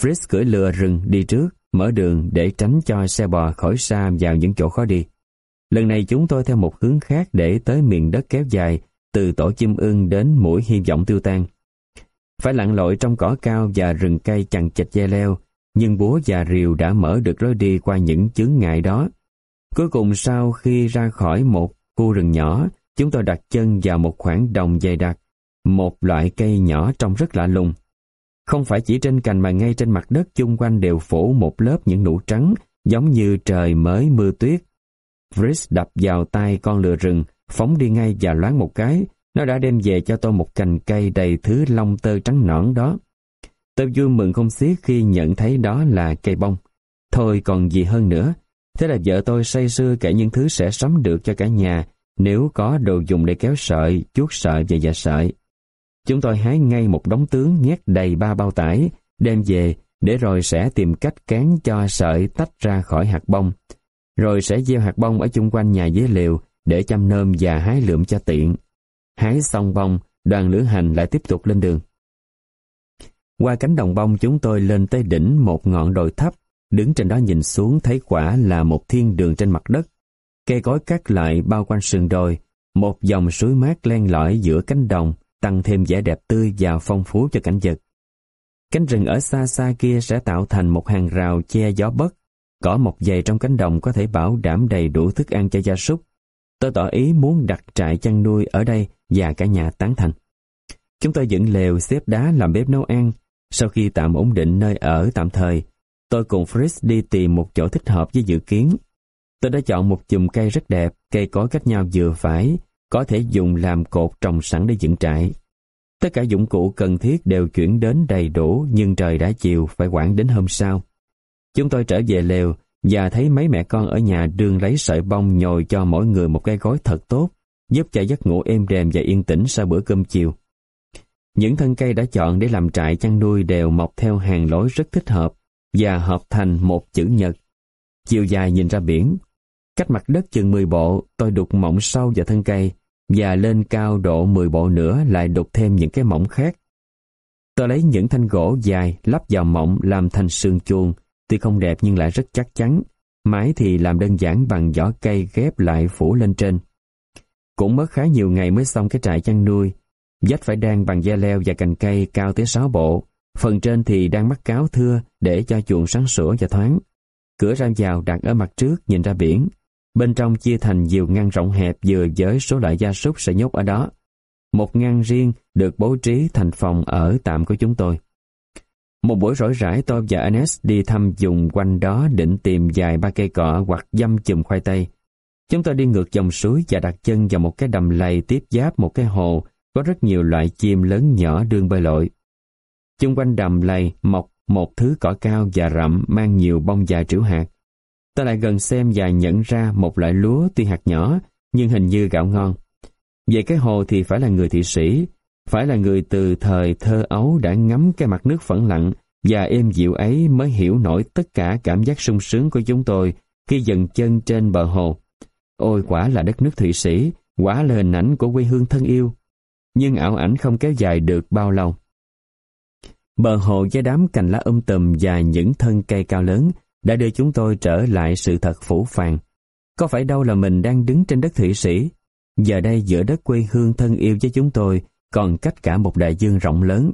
Fritz cưỡi lừa rừng đi trước, mở đường để tránh cho xe bò khỏi xa vào những chỗ khó đi. Lần này chúng tôi theo một hướng khác để tới miền đất kéo dài, từ tổ chim ưng đến mũi hy vọng tiêu tan. Phải lặn lội trong cỏ cao và rừng cây chằng chịch dây leo, nhưng búa và rìu đã mở được lối đi qua những chướng ngại đó. Cuối cùng sau khi ra khỏi một khu rừng nhỏ, chúng tôi đặt chân vào một khoảng đồng dày đặc, một loại cây nhỏ trông rất lạ lùng. Không phải chỉ trên cành mà ngay trên mặt đất chung quanh đều phủ một lớp những nụ trắng, giống như trời mới mưa tuyết. Fritz đập vào tay con lừa rừng, phóng đi ngay và loáng một cái, nó đã đem về cho tôi một cành cây đầy thứ lông tơ trắng nõn đó. Tôi vui mừng không xiết khi nhận thấy đó là cây bông. Thôi còn gì hơn nữa. Thế là vợ tôi say sưa kể những thứ sẽ sắm được cho cả nhà nếu có đồ dùng để kéo sợi, chuốt sợi và dạ sợi. Chúng tôi hái ngay một đống tướng nhét đầy ba bao tải, đem về để rồi sẽ tìm cách cán cho sợi tách ra khỏi hạt bông. rồi sẽ gieo hạt bông ở chung quanh nhà dế liều để chăm nơm và hái lượm cho tiện. Hái xong bông, đoàn lữ hành lại tiếp tục lên đường. Qua cánh đồng bông chúng tôi lên tới đỉnh một ngọn đồi thấp, đứng trên đó nhìn xuống thấy quả là một thiên đường trên mặt đất. Cây cối cắt lại bao quanh sườn đồi, một dòng suối mát len lỏi giữa cánh đồng, tăng thêm vẻ đẹp tươi và phong phú cho cảnh vật. Cánh rừng ở xa xa kia sẽ tạo thành một hàng rào che gió bất. Cỏ mọc dày trong cánh đồng có thể bảo đảm đầy đủ thức ăn cho gia súc. Tôi tỏ ý muốn đặt trại chăn nuôi ở đây và cả nhà tán thành. Chúng tôi dựng lều xếp đá làm bếp nấu ăn. Sau khi tạm ổn định nơi ở tạm thời, tôi cùng Fritz đi tìm một chỗ thích hợp với dự kiến. Tôi đã chọn một chùm cây rất đẹp, cây có cách nhau vừa phải, có thể dùng làm cột trồng sẵn để dựng trại. Tất cả dụng cụ cần thiết đều chuyển đến đầy đủ nhưng trời đã chiều phải quản đến hôm sau. Chúng tôi trở về lều và thấy mấy mẹ con ở nhà đương lấy sợi bông nhồi cho mỗi người một cái gói thật tốt, giúp cho giấc ngủ êm đềm và yên tĩnh sau bữa cơm chiều. Những thân cây đã chọn để làm trại chăn nuôi đều mọc theo hàng lối rất thích hợp và hợp thành một chữ nhật. Chiều dài nhìn ra biển. Cách mặt đất chừng 10 bộ, tôi đục mỏng sâu vào thân cây và lên cao độ 10 bộ nữa lại đục thêm những cái mỏng khác. Tôi lấy những thanh gỗ dài lắp vào mỏng làm thành sườn chuồng, tuy không đẹp nhưng lại rất chắc chắn. Mái thì làm đơn giản bằng vỏ cây ghép lại phủ lên trên. Cũng mất khá nhiều ngày mới xong cái trại chăn nuôi. Dách phải đan bằng da leo và cành cây cao tới 6 bộ. Phần trên thì đang mắc cáo thưa để cho chuồng sáng sủa và thoáng. Cửa ra vào đặt ở mặt trước nhìn ra biển. Bên trong chia thành nhiều ngăn rộng hẹp vừa với số loại gia súc sẽ nhốt ở đó. Một ngăn riêng được bố trí thành phòng ở tạm của chúng tôi. Một buổi rỗi rãi tôi và Ernest đi thăm dùng quanh đó định tìm vài ba cây cọ hoặc dăm chùm khoai tây. Chúng tôi đi ngược dòng suối và đặt chân vào một cái đầm lầy tiếp giáp một cái hồ có rất nhiều loại chim lớn nhỏ đương bơi lội. Chung quanh đầm lầy mọc một thứ cỏ cao và rậm mang nhiều bông dài triểu hạt. Ta lại gần xem và nhận ra một loại lúa tuy hạt nhỏ, nhưng hình như gạo ngon. Về cái hồ thì phải là người thị sĩ, phải là người từ thời thơ ấu đã ngắm cái mặt nước phẳng lặng và êm dịu ấy mới hiểu nổi tất cả cảm giác sung sướng của chúng tôi khi dần chân trên bờ hồ. Ôi quả là đất nước Thụy Sĩ, quả là hình ảnh của quê hương thân yêu. Nhưng ảo ảnh không kéo dài được bao lâu. Bờ hồ với đám cành lá um tùm và những thân cây cao lớn đã đưa chúng tôi trở lại sự thật phủ phàng. Có phải đâu là mình đang đứng trên đất Thụy Sĩ? Giờ đây giữa đất quê hương thân yêu với chúng tôi còn cách cả một đại dương rộng lớn.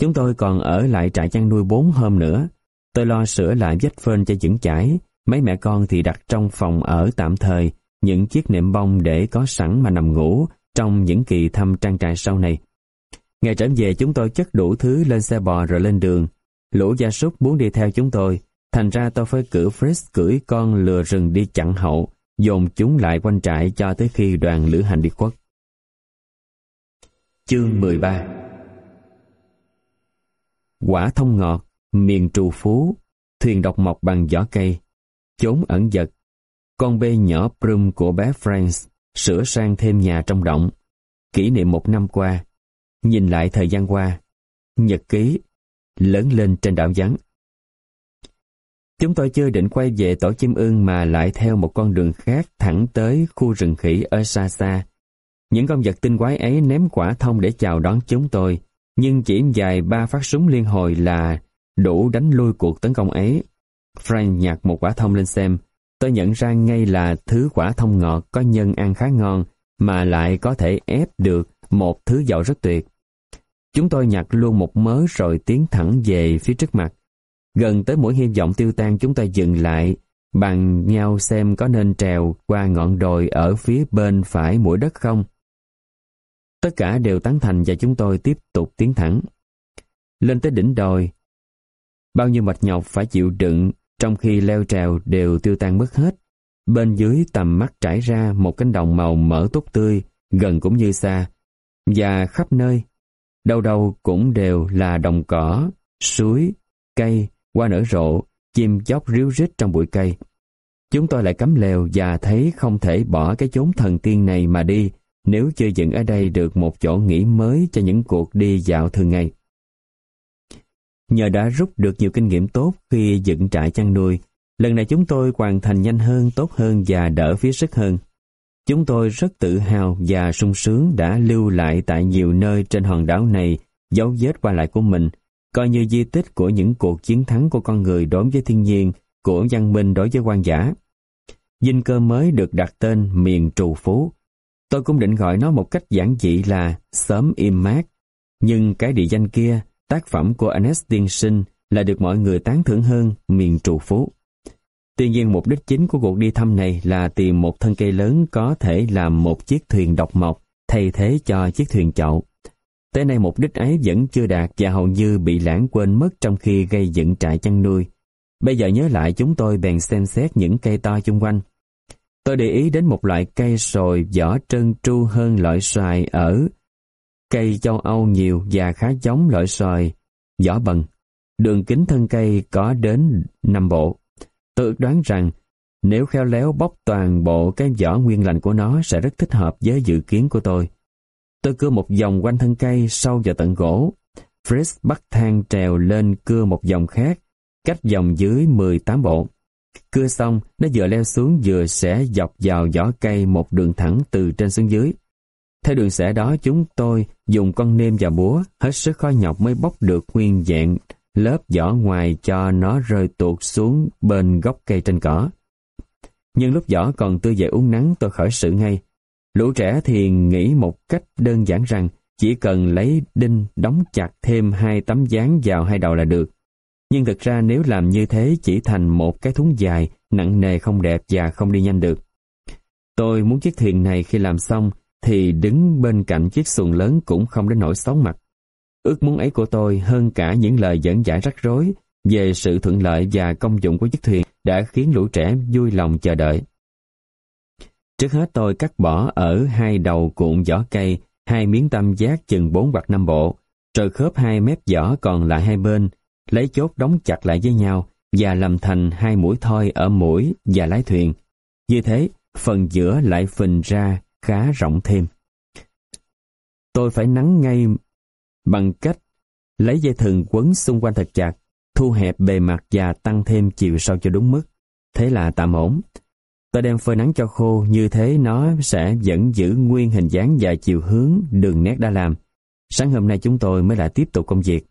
Chúng tôi còn ở lại trại chăn nuôi bốn hôm nữa. Tôi lo sửa lại vết phên cho vững chãi. Mấy mẹ con thì đặt trong phòng ở tạm thời, những chiếc nệm bông để có sẵn mà nằm ngủ trong những kỳ thăm trang trại sau này. Ngày trở về chúng tôi chất đủ thứ lên xe bò rồi lên đường. Lũ gia súc muốn đi theo chúng tôi Thành ra tôi phải cử Fritz cưỡi con lừa rừng đi chặn hậu, dồn chúng lại quanh trại cho tới khi đoàn lữ hành đi khuất. Chương 13 Quả thông ngọt, miền trù phú, thuyền độc mộc bằng vỏ cây, chốn ẩn giật, con bê nhỏ Prum của bé Franz sửa sang thêm nhà trong động, kỷ niệm một năm qua, nhìn lại thời gian qua, nhật ký, lớn lên trên đảo vắng. Chúng tôi chưa định quay về tổ chim ưng mà lại theo một con đường khác thẳng tới khu rừng khỉ ở xa xa. Những con vật tinh quái ấy ném quả thông để chào đón chúng tôi, nhưng chỉ dài ba phát súng liên hồi là đủ đánh lui cuộc tấn công ấy. Frank nhặt một quả thông lên xem, tôi nhận ra ngay là thứ quả thông ngọt có nhân ăn khá ngon, mà lại có thể ép được một thứ dầu rất tuyệt. Chúng tôi nhặt luôn một mớ rồi tiến thẳng về phía trước mặt. Gần tới mũi hy vọng tiêu tan chúng ta dừng lại, bằng nhau xem có nên trèo qua ngọn đồi ở phía bên phải mũi đất không. Tất cả đều tán thành và chúng tôi tiếp tục tiến thẳng. Lên tới đỉnh đồi, bao nhiêu mệt nhọc phải chịu đựng trong khi leo trèo đều tiêu tan mất hết. Bên dưới tầm mắt trải ra một cánh đồng màu mỡ tốt tươi, gần cũng như xa, và khắp nơi, đâu đâu cũng đều là đồng cỏ, suối, cây, qua nở rộ, chim chóc ríu rít trong bụi cây. Chúng tôi lại cắm lều và thấy không thể bỏ cái chốn thần tiên này mà đi nếu chưa dựng ở đây được một chỗ nghỉ mới cho những cuộc đi dạo thường ngày. Nhờ đã rút được nhiều kinh nghiệm tốt khi dựng trại chăn nuôi, Lần này chúng tôi hoàn thành nhanh hơn, tốt hơn và đỡ phí sức hơn. Chúng tôi rất tự hào và sung sướng đã lưu lại tại nhiều nơi trên hòn đảo này dấu vết qua lại của mình, coi như di tích của những cuộc chiến thắng của con người đối với thiên nhiên, của văn minh đối với quan giả. Dinh cơ mới được đặt tên miền trù phú. Tôi cũng định gọi nó một cách giản dị là sớm im mát. Nhưng cái địa danh kia, tác phẩm của Ernest Tiên Sinh là được mọi người tán thưởng hơn miền trù phú. Tuy nhiên mục đích chính của cuộc đi thăm này là tìm một thân cây lớn có thể làm một chiếc thuyền độc mộc thay thế cho chiếc thuyền chậu. Tới nay mục đích ấy vẫn chưa đạt và hầu như bị lãng quên mất trong khi gây dựng trại chăn nuôi. Bây giờ nhớ lại chúng tôi bèn xem xét những cây to chung quanh. Tôi để ý đến một loại cây sồi vỏ trơn tru hơn loại xoài ở cây châu Âu nhiều và khá giống loại xoài vỏ bần. Đường kính thân cây có đến 5 bộ. Tôi đoán rằng nếu khéo léo bóc toàn bộ cái vỏ nguyên lành của nó sẽ rất thích hợp với dự kiến của tôi. Tôi cưa một vòng quanh thân cây sâu vào tận gỗ. Fritz bắt thang trèo lên cưa một vòng khác, cách vòng dưới 18 bộ. Cưa xong, nó vừa leo xuống vừa sẽ dọc vào vỏ cây một đường thẳng từ trên xuống dưới. Theo đường xẻ đó chúng tôi dùng con nêm và búa hết sức khó nhọc mới bóc được nguyên dạng lớp vỏ ngoài cho nó rơi tuột xuống bên gốc cây trên cỏ. Nhưng lúc vỏ còn tươi dậy uống nắng tôi khởi sự ngay. Lũ trẻ thì nghĩ một cách đơn giản rằng chỉ cần lấy đinh đóng chặt thêm hai tấm dán vào hai đầu là được. Nhưng thực ra nếu làm như thế chỉ thành một cái thúng dài, nặng nề không đẹp và không đi nhanh được. Tôi muốn chiếc thuyền này khi làm xong thì đứng bên cạnh chiếc xuồng lớn cũng không đến nỗi xấu mặt. Ước muốn ấy của tôi hơn cả những lời dẫn giải rắc rối về sự thuận lợi và công dụng của chiếc thuyền đã khiến lũ trẻ vui lòng chờ đợi. Trước hết tôi cắt bỏ ở hai đầu cuộn vỏ cây hai miếng tam giác chừng bốn hoặc năm bộ, rồi khớp hai mép vỏ còn lại hai bên, lấy chốt đóng chặt lại với nhau và làm thành hai mũi thoi ở mũi và lái thuyền. Như thế, phần giữa lại phình ra khá rộng thêm. Tôi phải nắng ngay bằng cách lấy dây thừng quấn xung quanh thật chặt, thu hẹp bề mặt và tăng thêm chiều sâu cho đúng mức. Thế là tạm ổn. Tôi đem phơi nắng cho khô, như thế nó sẽ vẫn giữ nguyên hình dáng và chiều hướng đường nét đã làm. Sáng hôm nay chúng tôi mới lại tiếp tục công việc.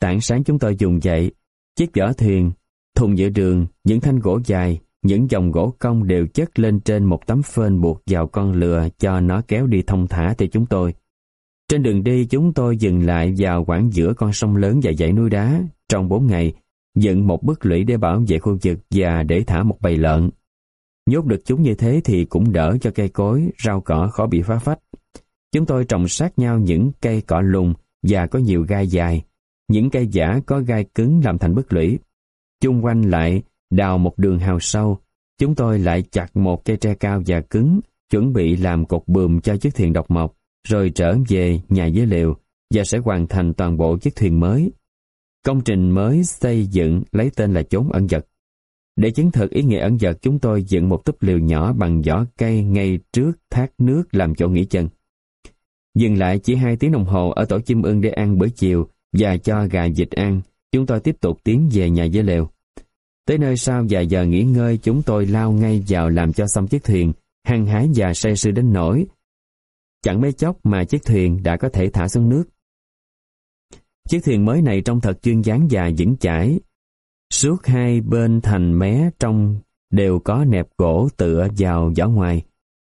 Tảng sáng chúng tôi dùng dậy, chiếc vỏ thuyền, thùng giữa đường, những thanh gỗ dài, những dòng gỗ cong đều chất lên trên một tấm phên buộc vào con lừa cho nó kéo đi thông thả theo chúng tôi. Trên đường đi chúng tôi dừng lại vào quãng giữa con sông lớn và dãy núi đá. Trong bốn ngày, dựng một bức lũy để bảo vệ khu vực và để thả một bầy lợn. Nhốt được chúng như thế thì cũng đỡ cho cây cối, rau cỏ khó bị phá phách. Chúng tôi trồng sát nhau những cây cỏ lùng và có nhiều gai dài. Những cây giả có gai cứng làm thành bức lũy. Chung quanh lại đào một đường hào sâu. Chúng tôi lại chặt một cây tre cao và cứng, chuẩn bị làm cột bùm cho chiếc thuyền độc mộc rồi trở về nhà dưới liệu và sẽ hoàn thành toàn bộ chiếc thuyền mới. Công trình mới xây dựng lấy tên là chốn ẩn dật. Để chứng thực ý nghĩa ẩn dật, chúng tôi dựng một túp liều nhỏ bằng vỏ cây ngay trước thác nước làm chỗ nghỉ chân. Dừng lại chỉ hai tiếng đồng hồ ở tổ chim ưng để ăn bữa chiều và cho gà vịt ăn, chúng tôi tiếp tục tiến về nhà dưới lều. Tới nơi sau vài giờ nghỉ ngơi, chúng tôi lao ngay vào làm cho xong chiếc thuyền, hăng hái và say sưa đến nổi Chẳng mấy chốc mà chiếc thuyền đã có thể thả xuống nước. Chiếc thuyền mới này trông thật chuyên dáng và vững chãi. Suốt hai bên thành mé trong đều có nẹp gỗ tựa vào vỏ ngoài.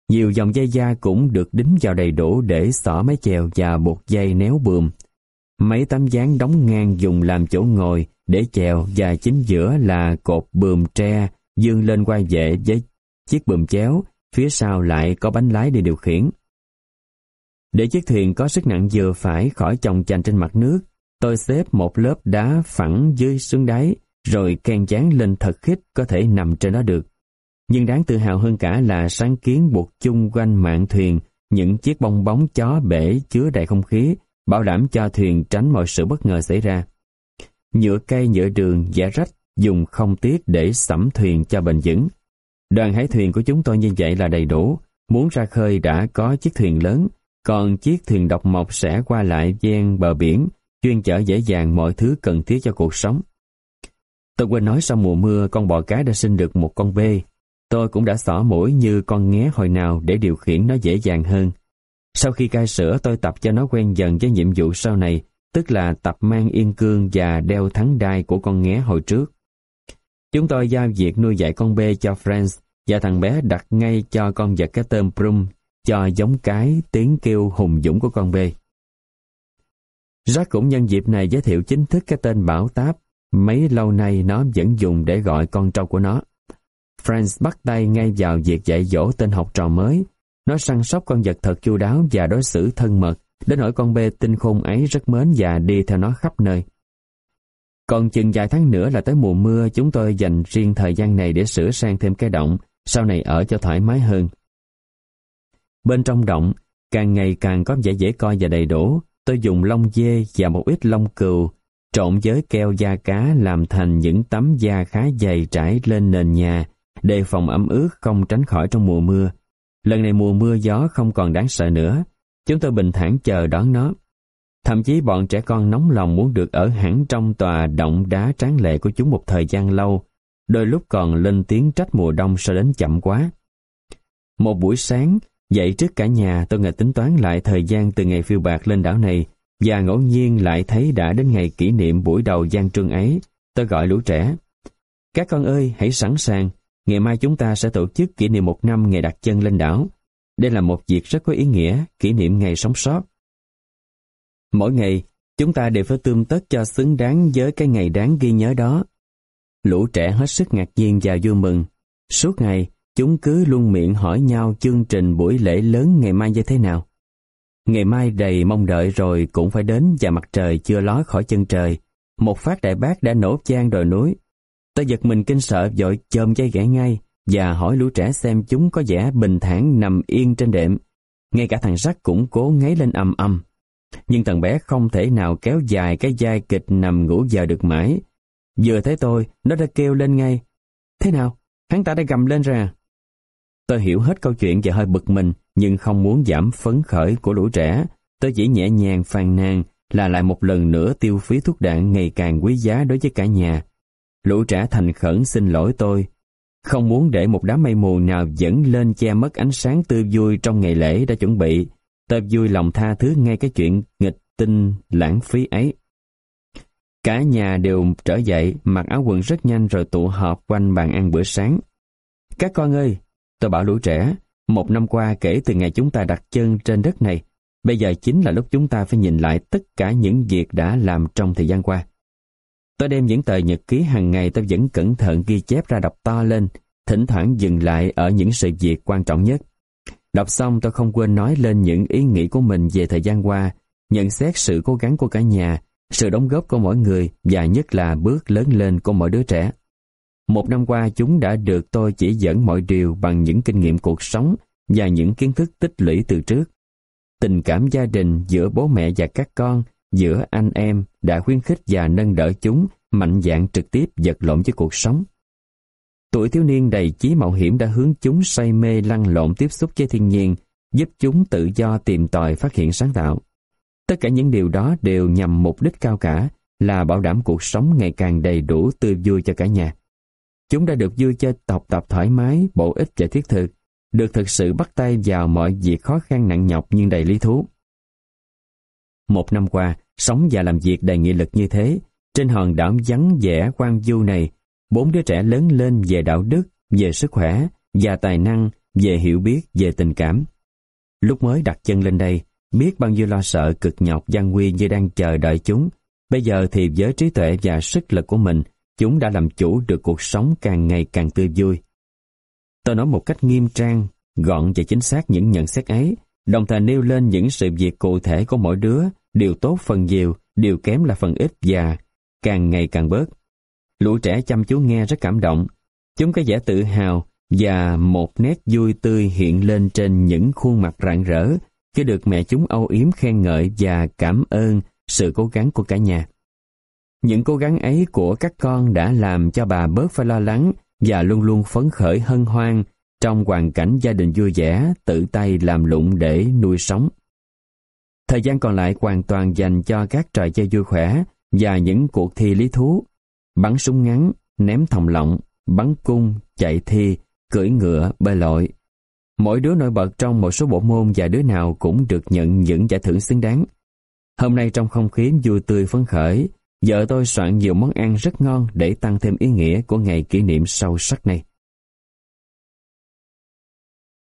Nhiều dòng dây da cũng được đính vào đầy đủ để xỏ mái chèo và buộc dây néo bườm. Mấy tấm dáng đóng ngang dùng làm chỗ ngồi để chèo và chính giữa là cột bườm tre dương lên qua vệ với chiếc bườm chéo, phía sau lại có bánh lái để điều khiển. Để chiếc thuyền có sức nặng vừa phải khỏi chồng chành trên mặt nước, tôi xếp một lớp đá phẳng dưới xuống đáy, rồi ken chán lên thật khít có thể nằm trên đó được. Nhưng đáng tự hào hơn cả là sáng kiến buộc chung quanh mạng thuyền những chiếc bong bóng chó bể chứa đầy không khí, bảo đảm cho thuyền tránh mọi sự bất ngờ xảy ra. Nhựa cây nhựa đường giả rách dùng không tiếc để sẫm thuyền cho bền vững. Đoàn hải thuyền của chúng tôi như vậy là đầy đủ, muốn ra khơi đã có chiếc thuyền lớn, còn chiếc thuyền độc mộc sẽ qua lại ven bờ biển, chuyên chở dễ dàng mọi thứ cần thiết cho cuộc sống. Tôi quên nói sau mùa mưa con bò cái đã sinh được một con bê. Tôi cũng đã xỏ mũi như con nghé hồi nào để điều khiển nó dễ dàng hơn. Sau khi cai sữa tôi tập cho nó quen dần với nhiệm vụ sau này, tức là tập mang yên cương và đeo thắng đai của con nghé hồi trước. Chúng tôi giao việc nuôi dạy con bê cho Franz và thằng bé đặt ngay cho con vật cái tên Brum cho giống cái tiếng kêu hùng dũng của con bê. Jack cũng nhân dịp này giới thiệu chính thức cái tên Bảo Táp, mấy lâu nay nó vẫn dùng để gọi con trâu của nó. Franz bắt tay ngay vào việc dạy dỗ tên học trò mới. Nó săn sóc con vật thật chu đáo và đối xử thân mật, đến nỗi con bê tinh khôn ấy rất mến và đi theo nó khắp nơi. Còn chừng vài tháng nữa là tới mùa mưa, chúng tôi dành riêng thời gian này để sửa sang thêm cái động, sau này ở cho thoải mái hơn. Bên trong động, càng ngày càng có vẻ dễ coi và đầy đủ, tôi dùng lông dê và một ít lông cừu, trộn với keo da cá làm thành những tấm da khá dày trải lên nền nhà, đề phòng ẩm ướt không tránh khỏi trong mùa mưa. Lần này mùa mưa gió không còn đáng sợ nữa, chúng tôi bình thản chờ đón nó. Thậm chí bọn trẻ con nóng lòng muốn được ở hẳn trong tòa động đá tráng lệ của chúng một thời gian lâu, đôi lúc còn lên tiếng trách mùa đông sao đến chậm quá. Một buổi sáng, dậy trước cả nhà tôi ngồi tính toán lại thời gian từ ngày phiêu bạc lên đảo này và ngẫu nhiên lại thấy đã đến ngày kỷ niệm buổi đầu gian trương ấy. Tôi gọi lũ trẻ. Các con ơi, hãy sẵn sàng. Ngày mai chúng ta sẽ tổ chức kỷ niệm một năm ngày đặt chân lên đảo. Đây là một việc rất có ý nghĩa, kỷ niệm ngày sống sót. Mỗi ngày, chúng ta đều phải tương tất cho xứng đáng với cái ngày đáng ghi nhớ đó. Lũ trẻ hết sức ngạc nhiên và vui mừng. Suốt ngày, chúng cứ luôn miệng hỏi nhau chương trình buổi lễ lớn ngày mai như thế nào. Ngày mai đầy mong đợi rồi cũng phải đến và mặt trời chưa ló khỏi chân trời. Một phát đại bác đã nổ chan đồi núi. Tôi giật mình kinh sợ vội chôm dây ghẻ ngay và hỏi lũ trẻ xem chúng có vẻ bình thản nằm yên trên đệm. Ngay cả thằng rắc cũng cố ngáy lên âm âm. Nhưng thằng bé không thể nào kéo dài cái dai kịch nằm ngủ giờ được mãi. Vừa thấy tôi, nó đã kêu lên ngay. Thế nào? Hắn ta đã gầm lên ra. À? Tôi hiểu hết câu chuyện và hơi bực mình, nhưng không muốn giảm phấn khởi của lũ trẻ. Tôi chỉ nhẹ nhàng phàn nàn là lại một lần nữa tiêu phí thuốc đạn ngày càng quý giá đối với cả nhà. Lũ trẻ thành khẩn xin lỗi tôi. Không muốn để một đám mây mù nào dẫn lên che mất ánh sáng tươi vui trong ngày lễ đã chuẩn bị. Tôi vui lòng tha thứ ngay cái chuyện nghịch tinh lãng phí ấy. Cả nhà đều trở dậy, mặc áo quần rất nhanh rồi tụ họp quanh bàn ăn bữa sáng. Các con ơi, tôi bảo lũ trẻ, một năm qua kể từ ngày chúng ta đặt chân trên đất này, bây giờ chính là lúc chúng ta phải nhìn lại tất cả những việc đã làm trong thời gian qua. Tôi đem những tờ nhật ký hàng ngày tôi vẫn cẩn thận ghi chép ra đọc to lên, thỉnh thoảng dừng lại ở những sự việc quan trọng nhất. Đọc xong tôi không quên nói lên những ý nghĩ của mình về thời gian qua, nhận xét sự cố gắng của cả nhà, sự đóng góp của mỗi người và nhất là bước lớn lên của mỗi đứa trẻ. Một năm qua chúng đã được tôi chỉ dẫn mọi điều bằng những kinh nghiệm cuộc sống và những kiến thức tích lũy từ trước. Tình cảm gia đình giữa bố mẹ và các con, giữa anh em đã khuyến khích và nâng đỡ chúng mạnh dạn trực tiếp vật lộn với cuộc sống. Tuổi thiếu niên đầy chí mạo hiểm đã hướng chúng say mê lăn lộn tiếp xúc với thiên nhiên, giúp chúng tự do tìm tòi phát hiện sáng tạo. Tất cả những điều đó đều nhằm mục đích cao cả là bảo đảm cuộc sống ngày càng đầy đủ tươi vui cho cả nhà. Chúng đã được vui chơi học tập thoải mái, bổ ích và thiết thực, được thực sự bắt tay vào mọi việc khó khăn nặng nhọc nhưng đầy lý thú. Một năm qua, sống và làm việc đầy nghị lực như thế, trên hòn đảo vắng vẻ quan du này, bốn đứa trẻ lớn lên về đạo đức, về sức khỏe, và tài năng, về hiểu biết, về tình cảm. Lúc mới đặt chân lên đây, biết bao nhiêu lo sợ cực nhọc gian nguy như đang chờ đợi chúng. Bây giờ thì với trí tuệ và sức lực của mình, chúng đã làm chủ được cuộc sống càng ngày càng tươi vui. Tôi nói một cách nghiêm trang, gọn và chính xác những nhận xét ấy, đồng thời nêu lên những sự việc cụ thể của mỗi đứa, điều tốt phần nhiều, điều kém là phần ít và càng ngày càng bớt. Lũ trẻ chăm chú nghe rất cảm động. Chúng có vẻ tự hào và một nét vui tươi hiện lên trên những khuôn mặt rạng rỡ khi được mẹ chúng âu yếm khen ngợi và cảm ơn sự cố gắng của cả nhà. Những cố gắng ấy của các con đã làm cho bà bớt phải lo lắng và luôn luôn phấn khởi hân hoan trong hoàn cảnh gia đình vui vẻ, tự tay làm lụng để nuôi sống. Thời gian còn lại hoàn toàn dành cho các trò chơi vui khỏe và những cuộc thi lý thú, bắn súng ngắn, ném thòng lọng, bắn cung, chạy thi, cưỡi ngựa, bơi lội. Mỗi đứa nổi bật trong một số bộ môn và đứa nào cũng được nhận những giải thưởng xứng đáng. Hôm nay trong không khí vui tươi phấn khởi, vợ tôi soạn nhiều món ăn rất ngon để tăng thêm ý nghĩa của ngày kỷ niệm sâu sắc này.